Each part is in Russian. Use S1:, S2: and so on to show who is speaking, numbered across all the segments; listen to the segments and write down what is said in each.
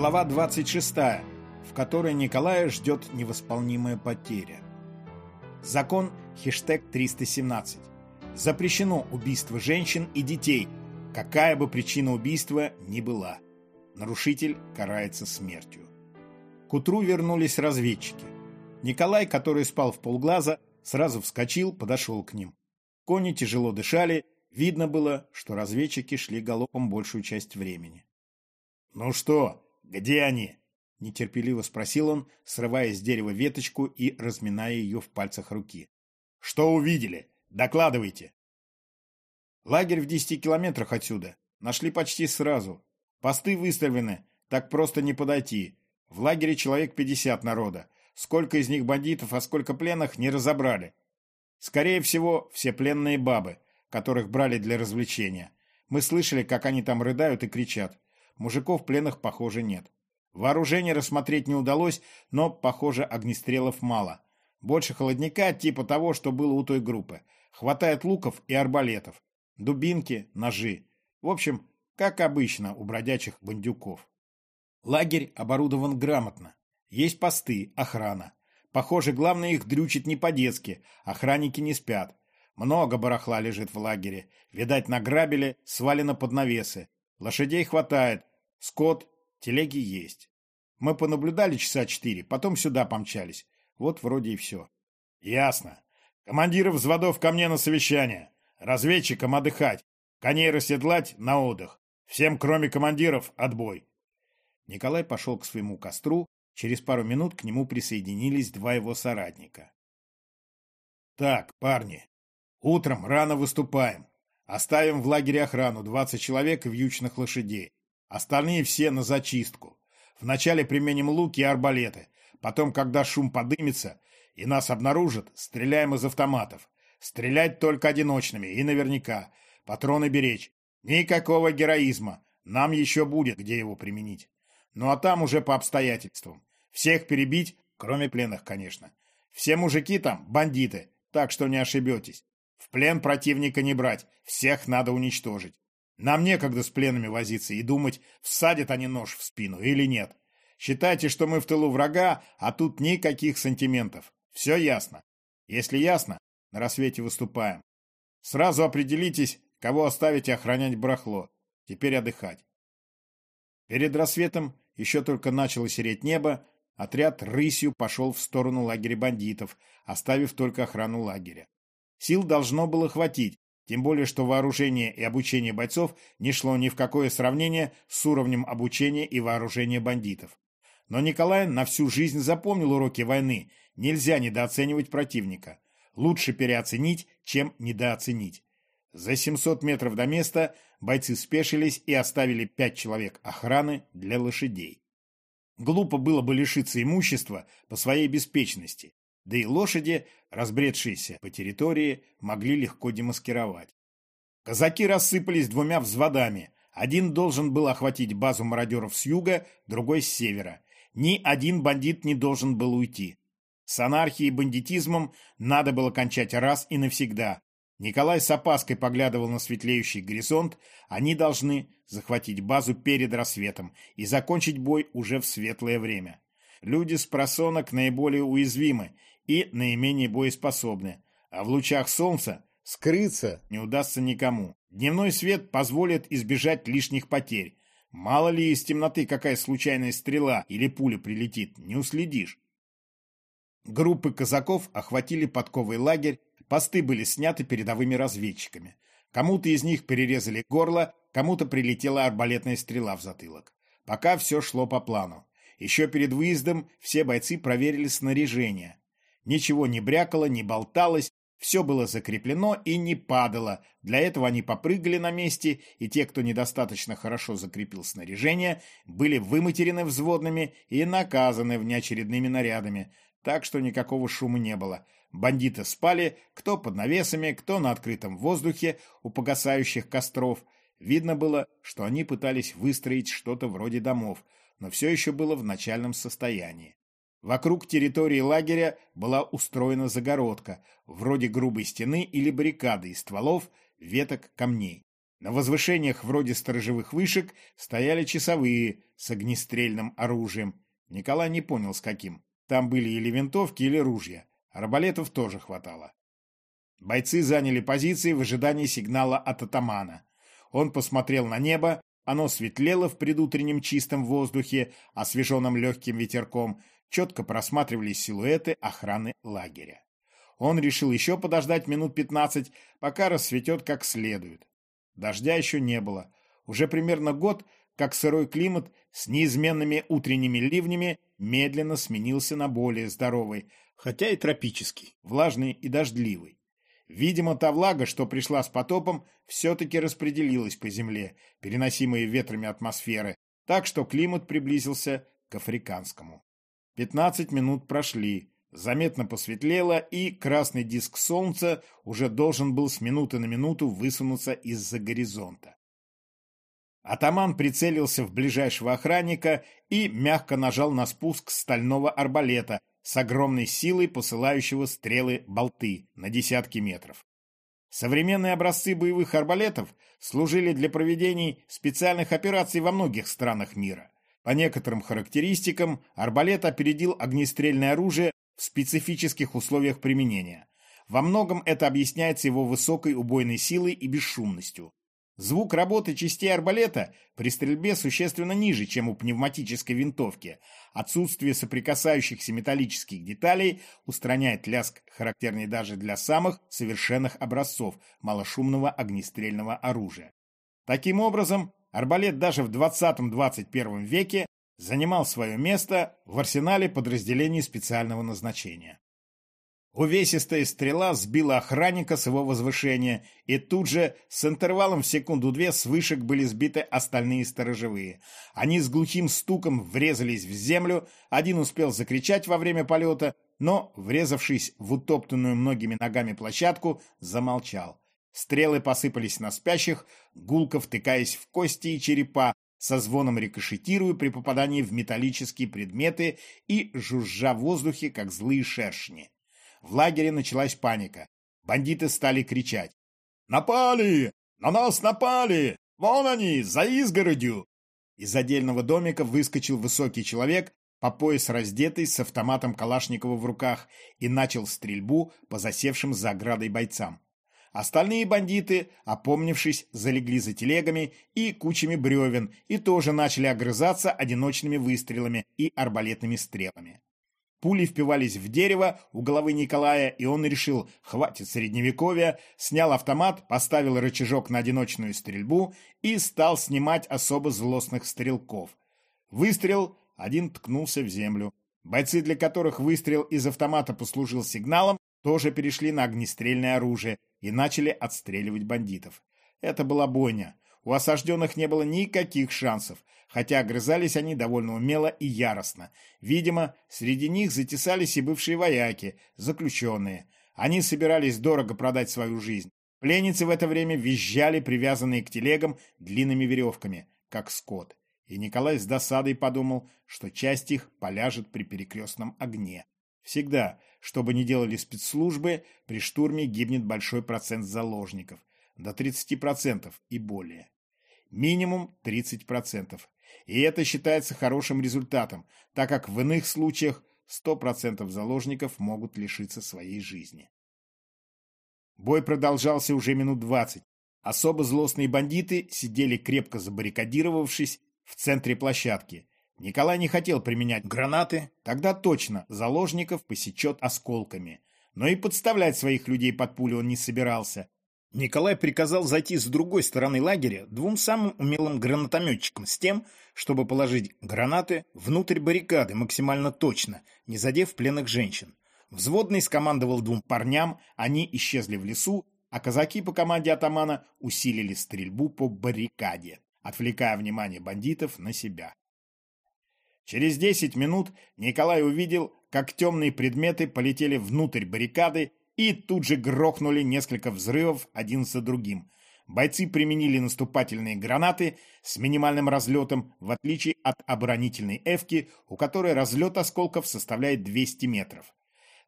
S1: Глава 26, в которой Николая ждет невосполнимая потеря. Закон хештег 317. Запрещено убийство женщин и детей, какая бы причина убийства ни была. Нарушитель карается смертью. К утру вернулись разведчики. Николай, который спал в полглаза, сразу вскочил, подошел к ним. Кони тяжело дышали, видно было, что разведчики шли галопом большую часть времени. «Ну что, где они?» – нетерпеливо спросил он, срывая с дерева веточку и разминая ее в пальцах руки. «Что увидели? Докладывайте!» «Лагерь в десяти километрах отсюда. Нашли почти сразу. Посты выставлены, так просто не подойти. В лагере человек пятьдесят народа. Сколько из них бандитов, а сколько пленных, не разобрали. Скорее всего, все пленные бабы, которых брали для развлечения. Мы слышали, как они там рыдают и кричат. Мужиков пленных, похоже, нет. Вооружение рассмотреть не удалось, но, похоже, огнестрелов мало. Больше холодника, типа того, что было у той группы. Хватает луков и арбалетов. Дубинки, ножи. В общем, как обычно у бродячих бандюков. Лагерь оборудован грамотно. Есть посты, охрана. Похоже, главное их дрючит не по-детски, охранники не спят. Много барахла лежит в лагере. Видать, награбили, свалено под навесы. Лошадей хватает, Скот, телеги есть. Мы понаблюдали часа четыре, потом сюда помчались. Вот вроде и все. Ясно. Командиры взводов ко мне на совещание. Разведчикам отдыхать. Коней расседлать на отдых. Всем, кроме командиров, отбой. Николай пошел к своему костру. Через пару минут к нему присоединились два его соратника. Так, парни, утром рано выступаем. Оставим в лагере охрану 20 человек и вьючных лошадей. Остальные все на зачистку. Вначале применим луки и арбалеты. Потом, когда шум подымется и нас обнаружат, стреляем из автоматов. Стрелять только одиночными и наверняка. Патроны беречь. Никакого героизма. Нам еще будет, где его применить. Ну а там уже по обстоятельствам. Всех перебить, кроме пленных, конечно. Все мужики там бандиты, так что не ошибетесь. В плен противника не брать, всех надо уничтожить. Нам некогда с пленными возиться и думать, всадят они нож в спину или нет. Считайте, что мы в тылу врага, а тут никаких сантиментов. Все ясно. Если ясно, на рассвете выступаем. Сразу определитесь, кого оставите охранять барахло. Теперь отдыхать. Перед рассветом еще только начало сереть небо, отряд рысью пошел в сторону лагеря бандитов, оставив только охрану лагеря. Сил должно было хватить, тем более, что вооружение и обучение бойцов не шло ни в какое сравнение с уровнем обучения и вооружения бандитов. Но Николай на всю жизнь запомнил уроки войны. Нельзя недооценивать противника. Лучше переоценить, чем недооценить. За 700 метров до места бойцы спешились и оставили пять человек охраны для лошадей. Глупо было бы лишиться имущества по своей беспечности. Да и лошади, разбредшиеся по территории, могли легко демаскировать. Казаки рассыпались двумя взводами. Один должен был охватить базу мародеров с юга, другой с севера. Ни один бандит не должен был уйти. С анархией и бандитизмом надо было кончать раз и навсегда. Николай с опаской поглядывал на светлеющий горизонт. Они должны захватить базу перед рассветом и закончить бой уже в светлое время. Люди с просонок наиболее уязвимы и наименее боеспособны, а в лучах солнца скрыться не удастся никому. Дневной свет позволит избежать лишних потерь. Мало ли из темноты какая случайная стрела или пуля прилетит, не уследишь. Группы казаков охватили подковый лагерь, посты были сняты передовыми разведчиками. Кому-то из них перерезали горло, кому-то прилетела арбалетная стрела в затылок. Пока все шло по плану. Еще перед выездом все бойцы проверили снаряжение. Ничего не брякало, не болталось, все было закреплено и не падало. Для этого они попрыгали на месте, и те, кто недостаточно хорошо закрепил снаряжение, были выматерены взводными и наказаны внеочередными нарядами. Так что никакого шума не было. Бандиты спали, кто под навесами, кто на открытом воздухе у погасающих костров. Видно было, что они пытались выстроить что-то вроде домов – но все еще было в начальном состоянии. Вокруг территории лагеря была устроена загородка, вроде грубой стены или баррикады из стволов, веток, камней. На возвышениях вроде сторожевых вышек стояли часовые с огнестрельным оружием. Николай не понял, с каким. Там были или винтовки, или ружья. Арбалетов тоже хватало. Бойцы заняли позиции в ожидании сигнала от атамана. Он посмотрел на небо, оно светлело в предутреннем чистом воздухе, освеженном легким ветерком, четко просматривались силуэты охраны лагеря. Он решил еще подождать минут пятнадцать, пока рассветет как следует. Дождя еще не было. Уже примерно год, как сырой климат с неизменными утренними ливнями медленно сменился на более здоровый, хотя и тропический, влажный и дождливый. Видимо, та влага, что пришла с потопом, все-таки распределилась по земле, переносимой ветрами атмосферы, так что климат приблизился к африканскому. Пятнадцать минут прошли, заметно посветлело, и красный диск солнца уже должен был с минуты на минуту высунуться из-за горизонта. Атаман прицелился в ближайшего охранника и мягко нажал на спуск стального арбалета с огромной силой посылающего стрелы болты на десятки метров. Современные образцы боевых арбалетов служили для проведений специальных операций во многих странах мира. По некоторым характеристикам арбалет опередил огнестрельное оружие в специфических условиях применения. Во многом это объясняется его высокой убойной силой и бесшумностью. Звук работы частей арбалета при стрельбе существенно ниже, чем у пневматической винтовки. Отсутствие соприкасающихся металлических деталей устраняет лязг, характерный даже для самых совершенных образцов малошумного огнестрельного оружия. Таким образом, арбалет даже в 20-21 веке занимал свое место в арсенале подразделений специального назначения. Увесистая стрела сбила охранника с его возвышения, и тут же с интервалом в секунду-две с вышек были сбиты остальные сторожевые. Они с глухим стуком врезались в землю, один успел закричать во время полета, но, врезавшись в утоптанную многими ногами площадку, замолчал. Стрелы посыпались на спящих, гулко втыкаясь в кости и черепа, со звоном рикошетируя при попадании в металлические предметы и жужжа в воздухе, как злые шершни. В лагере началась паника. Бандиты стали кричать. «Напали! На нас напали! Вон они, за изгородью!» Из отдельного домика выскочил высокий человек, по пояс раздетый, с автоматом Калашникова в руках, и начал стрельбу по засевшим за оградой бойцам. Остальные бандиты, опомнившись, залегли за телегами и кучами бревен и тоже начали огрызаться одиночными выстрелами и арбалетными стрелами. Пули впивались в дерево у головы Николая, и он решил, хватит средневековья, снял автомат, поставил рычажок на одиночную стрельбу и стал снимать особо злостных стрелков. Выстрел, один ткнулся в землю. Бойцы, для которых выстрел из автомата послужил сигналом, тоже перешли на огнестрельное оружие и начали отстреливать бандитов. Это была бойня. У осажденных не было никаких шансов, хотя огрызались они довольно умело и яростно. Видимо, среди них затесались и бывшие вояки, заключенные. Они собирались дорого продать свою жизнь. Пленницы в это время визжали, привязанные к телегам длинными веревками, как скот. И Николай с досадой подумал, что часть их поляжет при перекрестном огне. Всегда, что бы ни делали спецслужбы, при штурме гибнет большой процент заложников до 30% и более. Минимум 30%. И это считается хорошим результатом, так как в иных случаях 100% заложников могут лишиться своей жизни. Бой продолжался уже минут 20. Особо злостные бандиты сидели крепко забаррикадировавшись в центре площадки. Николай не хотел применять гранаты, тогда точно заложников посечет осколками. Но и подставлять своих людей под пулю он не собирался. Николай приказал зайти с другой стороны лагеря двум самым умелым гранатометчикам с тем, чтобы положить гранаты внутрь баррикады максимально точно, не задев пленных женщин. Взводный скомандовал двум парням, они исчезли в лесу, а казаки по команде атамана усилили стрельбу по баррикаде, отвлекая внимание бандитов на себя. Через десять минут Николай увидел, как темные предметы полетели внутрь баррикады и тут же грохнули несколько взрывов один за другим. Бойцы применили наступательные гранаты с минимальным разлетом, в отличие от оборонительной «Эвки», у которой разлет осколков составляет 200 метров.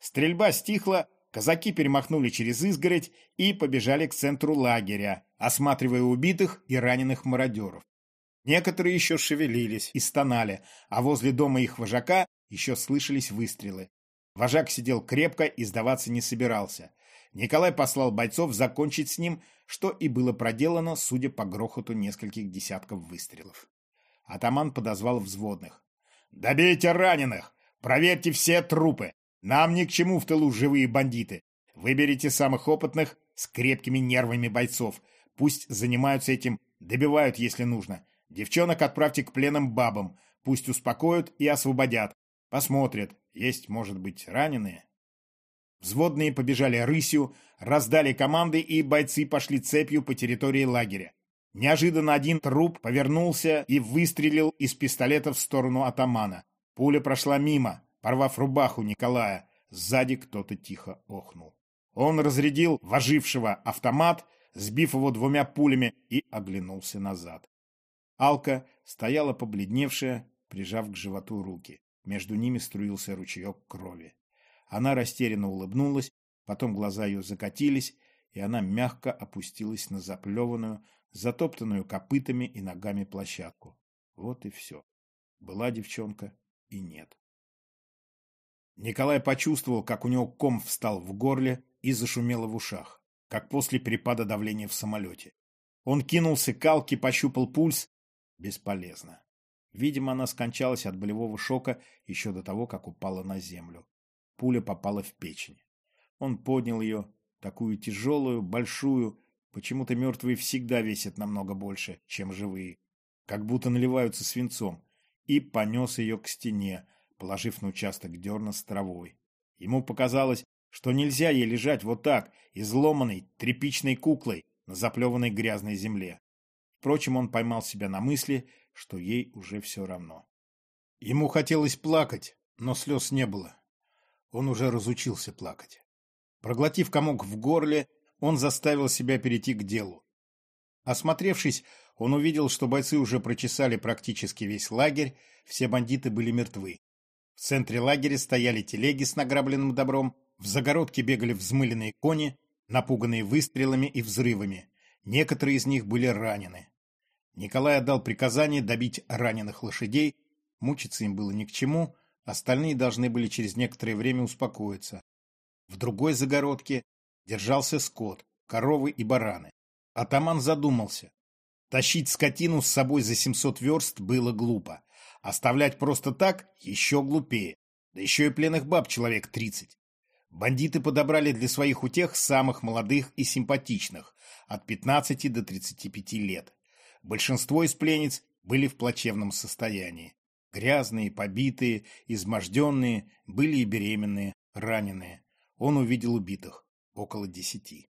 S1: Стрельба стихла, казаки перемахнули через изгородь и побежали к центру лагеря, осматривая убитых и раненых мародеров. Некоторые еще шевелились и стонали, а возле дома их вожака еще слышались выстрелы. Вожак сидел крепко и сдаваться не собирался. Николай послал бойцов закончить с ним, что и было проделано, судя по грохоту нескольких десятков выстрелов. Атаман подозвал взводных. «Добейте раненых! Проверьте все трупы! Нам ни к чему в тылу живые бандиты! Выберите самых опытных с крепкими нервами бойцов. Пусть занимаются этим, добивают, если нужно. Девчонок отправьте к пленным бабам. Пусть успокоят и освободят. Посмотрят. Есть, может быть, раненые. Взводные побежали рысью, раздали команды, и бойцы пошли цепью по территории лагеря. Неожиданно один труп повернулся и выстрелил из пистолета в сторону атамана. Пуля прошла мимо, порвав рубаху Николая. Сзади кто-то тихо охнул. Он разрядил вожившего автомат, сбив его двумя пулями, и оглянулся назад. Алка стояла побледневшая, прижав к животу руки. Между ними струился ручеек крови. Она растерянно улыбнулась, потом глаза ее закатились, и она мягко опустилась на заплеванную, затоптанную копытами и ногами площадку. Вот и все. Была девчонка и нет. Николай почувствовал, как у него ком встал в горле и зашумело в ушах, как после перепада давления в самолете. Он кинулся к Алке, пощупал пульс. Бесполезно. Видимо, она скончалась от болевого шока еще до того, как упала на землю. Пуля попала в печень. Он поднял ее, такую тяжелую, большую. Почему-то мертвые всегда весят намного больше, чем живые. Как будто наливаются свинцом. И понес ее к стене, положив на участок дерна с травой. Ему показалось, что нельзя ей лежать вот так, изломанной, тряпичной куклой на заплеванной грязной земле. Впрочем, он поймал себя на мысли, что ей уже все равно. Ему хотелось плакать, но слез не было. Он уже разучился плакать. Проглотив комок в горле, он заставил себя перейти к делу. Осмотревшись, он увидел, что бойцы уже прочесали практически весь лагерь, все бандиты были мертвы. В центре лагеря стояли телеги с награбленным добром, в загородке бегали взмыленные кони, напуганные выстрелами и взрывами. Некоторые из них были ранены. Николай отдал приказание добить раненых лошадей, мучиться им было ни к чему, остальные должны были через некоторое время успокоиться. В другой загородке держался скот, коровы и бараны. Атаман задумался. Тащить скотину с собой за 700 верст было глупо. Оставлять просто так еще глупее. Да еще и пленных баб человек 30. Бандиты подобрали для своих утех самых молодых и симпатичных, от 15 до 35 лет. Большинство из пленниц были в плачевном состоянии. Грязные, побитые, изможденные, были и беременные, раненые. Он увидел убитых, около десяти.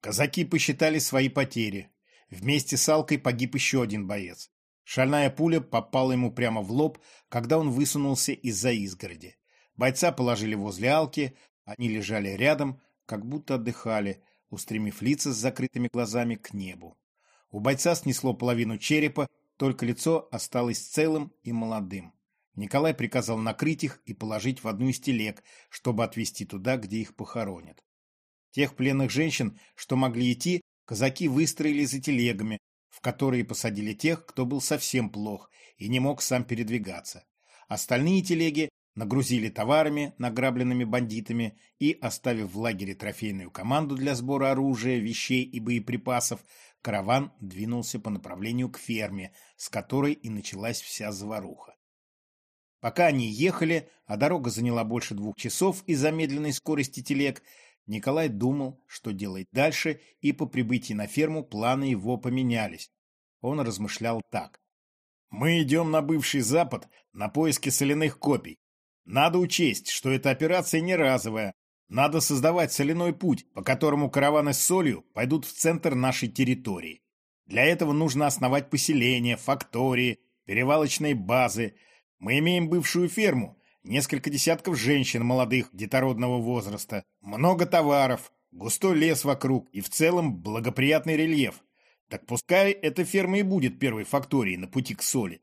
S1: Казаки посчитали свои потери. Вместе с Алкой погиб еще один боец. Шальная пуля попала ему прямо в лоб, когда он высунулся из-за изгороди. Бойца положили возле Алки, они лежали рядом, как будто отдыхали, устремив лица с закрытыми глазами к небу. У бойца снесло половину черепа, только лицо осталось целым и молодым. Николай приказал накрыть их и положить в одну из телег, чтобы отвезти туда, где их похоронят. Тех пленных женщин, что могли идти, казаки выстроили за телегами, в которые посадили тех, кто был совсем плох и не мог сам передвигаться. Остальные телеги нагрузили товарами, награбленными бандитами, и, оставив в лагере трофейную команду для сбора оружия, вещей и боеприпасов, караван двинулся по направлению к ферме, с которой и началась вся заваруха. Пока они ехали, а дорога заняла больше двух часов из-за медленной скорости телег, Николай думал, что делать дальше, и по прибытии на ферму планы его поменялись. Он размышлял так. «Мы идем на бывший Запад на поиски соляных копий. Надо учесть, что эта операция не разовая, надо создавать соляной путь, по которому караваны с солью пойдут в центр нашей территории. Для этого нужно основать поселения, фактории, перевалочные базы. Мы имеем бывшую ферму, несколько десятков женщин молодых детородного возраста, много товаров, густой лес вокруг и в целом благоприятный рельеф. Так пускай эта ферма и будет первой факторией на пути к соли.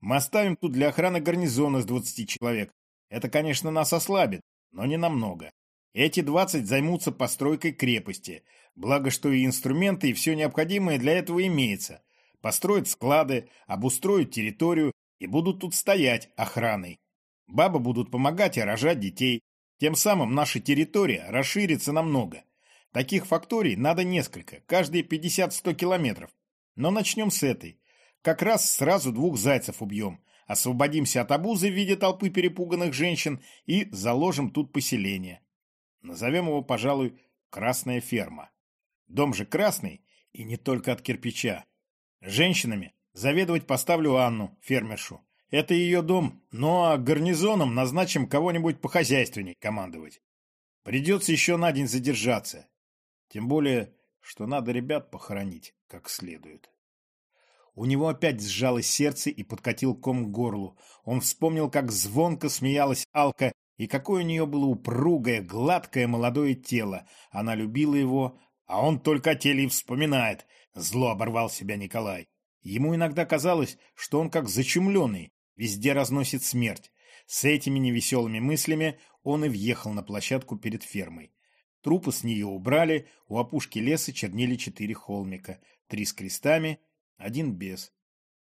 S1: Мы оставим тут для охраны гарнизона с 20 человек. Это, конечно, нас ослабит, но не намного. Эти двадцать займутся постройкой крепости. Благо, что и инструменты, и все необходимое для этого имеется. Построят склады, обустроят территорию и будут тут стоять охраной. Бабы будут помогать и рожать детей. Тем самым наша территория расширится намного. Таких факторий надо несколько, каждые 50-100 километров. Но начнем с этой. Как раз сразу двух зайцев убьем. Освободимся от обузы в виде толпы перепуганных женщин и заложим тут поселение. Назовем его, пожалуй, Красная ферма. Дом же красный, и не только от кирпича. Женщинами заведовать поставлю Анну, фермершу. Это ее дом, ну а гарнизоном назначим кого-нибудь похозяйственней командовать. Придется еще на день задержаться. Тем более, что надо ребят похоронить как следует. У него опять сжалось сердце и подкатил ком к горлу. Он вспомнил, как звонко смеялась Алка, и какое у нее было упругое, гладкое молодое тело. Она любила его, а он только о теле и вспоминает. Зло оборвал себя Николай. Ему иногда казалось, что он как зачумленный, везде разносит смерть. С этими невеселыми мыслями он и въехал на площадку перед фермой. Трупы с нее убрали, у опушки леса чернели четыре холмика, три с крестами, один без.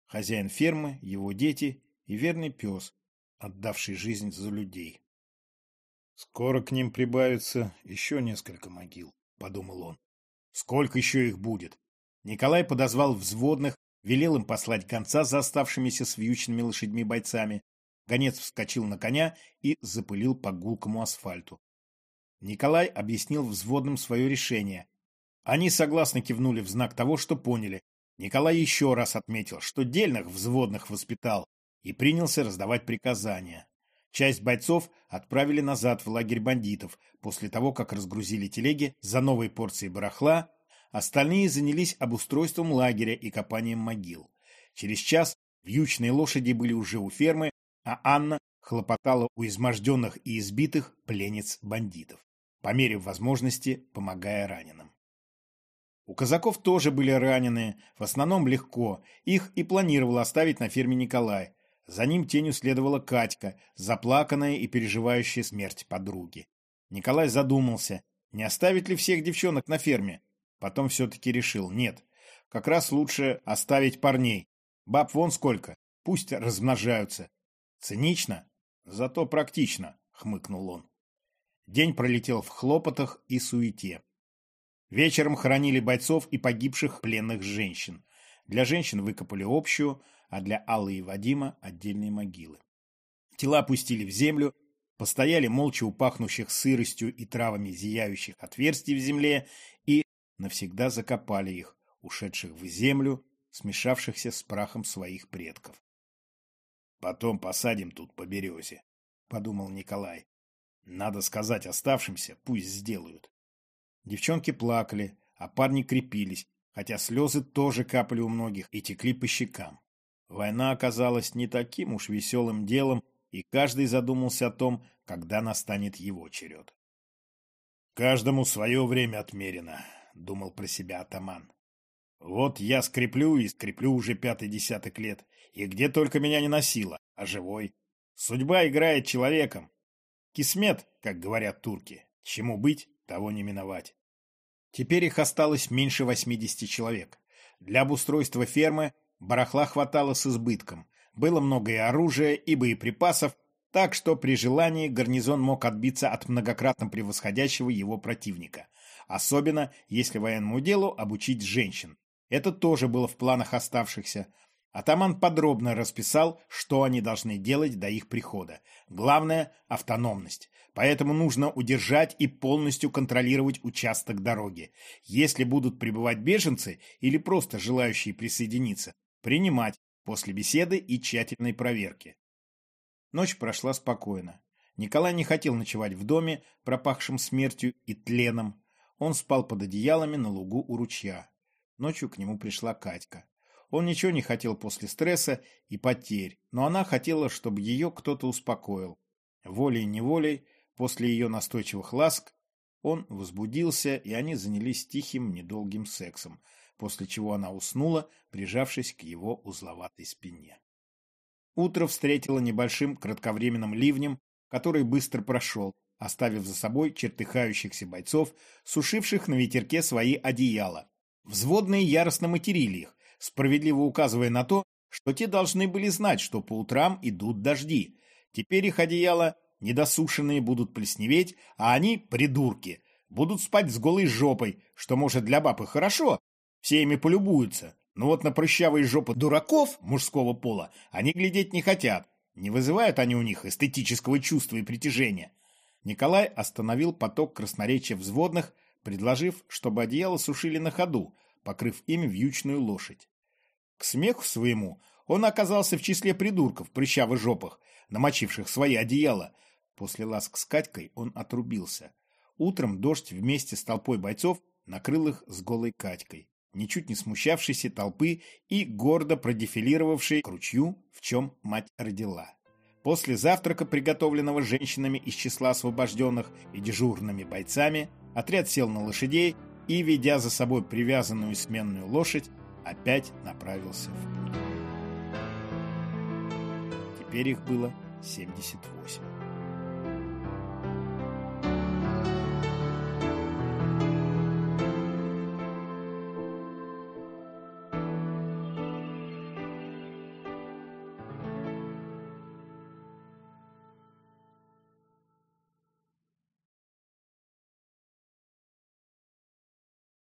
S1: Хозяин фермы, его дети и верный пес, отдавший жизнь за людей. «Скоро к ним прибавится еще несколько могил», — подумал он. «Сколько еще их будет?» Николай подозвал взводных, велел им послать конца за оставшимися с вьючными лошадьми бойцами. Гонец вскочил на коня и запылил по гулкому асфальту. Николай объяснил взводным свое решение. Они согласно кивнули в знак того, что поняли. Николай еще раз отметил, что дельных взводных воспитал, и принялся раздавать приказания. Часть бойцов отправили назад в лагерь бандитов после того, как разгрузили телеги за новой порцией барахла, остальные занялись обустройством лагеря и копанием могил. Через час вьючные лошади были уже у фермы, а Анна хлопотала у изможденных и избитых пленниц бандитов по мере возможности помогая раненым. У казаков тоже были раненые, в основном легко, их и планировал оставить на ферме Николай. За ним тенью следовала Катька, заплаканная и переживающая смерть подруги. Николай задумался, не оставить ли всех девчонок на ферме. Потом все-таки решил, нет, как раз лучше оставить парней. Баб вон сколько, пусть размножаются. Цинично, зато практично, хмыкнул он. День пролетел в хлопотах и суете. Вечером хоронили бойцов и погибших пленных женщин. Для женщин выкопали общую, а для Аллы и Вадима отдельные могилы. Тела опустили в землю, постояли молча у пахнущих сыростью и травами зияющих отверстий в земле и навсегда закопали их, ушедших в землю, смешавшихся с прахом своих предков. «Потом посадим тут по березе», — подумал Николай. Надо сказать оставшимся, пусть сделают. Девчонки плакали, а парни крепились, хотя слезы тоже капали у многих и текли по щекам. Война оказалась не таким уж веселым делом, и каждый задумался о том, когда настанет его черед. «Каждому свое время отмерено», — думал про себя атаман. «Вот я скреплю и скреплю уже пятый десяток лет, и где только меня не носило, а живой. Судьба играет человеком, Кисмет, как говорят турки. Чему быть, того не миновать. Теперь их осталось меньше 80 человек. Для обустройства фермы барахла хватало с избытком. Было много и оружия, и боеприпасов, так что при желании гарнизон мог отбиться от многократно превосходящего его противника. Особенно, если военному делу обучить женщин. Это тоже было в планах оставшихся. Атаман подробно расписал, что они должны делать до их прихода. Главное – автономность. Поэтому нужно удержать и полностью контролировать участок дороги. Если будут прибывать беженцы или просто желающие присоединиться, принимать после беседы и тщательной проверки. Ночь прошла спокойно. Николай не хотел ночевать в доме, пропахшем смертью и тленом. Он спал под одеялами на лугу у ручья. Ночью к нему пришла Катька. Он ничего не хотел после стресса и потерь, но она хотела, чтобы ее кто-то успокоил. Волей-неволей, после ее настойчивых ласк, он возбудился, и они занялись тихим, недолгим сексом, после чего она уснула, прижавшись к его узловатой спине. Утро встретило небольшим кратковременным ливнем, который быстро прошел, оставив за собой чертыхающихся бойцов, сушивших на ветерке свои одеяла. Взводные яростно материли их, справедливо указывая на то, что те должны были знать, что по утрам идут дожди. Теперь их одеяла недосушенные будут плесневеть, а они, придурки, будут спать с голой жопой, что, может, для бабы хорошо, все ими полюбуются. Но вот на прыщавые жопы дураков мужского пола они глядеть не хотят. Не вызывают они у них эстетического чувства и притяжения. Николай остановил поток красноречия взводных, предложив, чтобы одеяло сушили на ходу, покрыв ими вьючную лошадь. К смеху своему он оказался в числе придурков прыщавых жопах, намочивших свои одеяла. После ласк с Катькой он отрубился. Утром дождь вместе с толпой бойцов накрыл их с голой Катькой, ничуть не смущавшейся толпы и гордо продефилировавшей к ручью, в чем мать родила. После завтрака, приготовленного женщинами из числа освобожденных и дежурными бойцами, отряд сел на лошадей и, ведя за собой привязанную сменную лошадь, опять направился в путь. Теперь их было 78.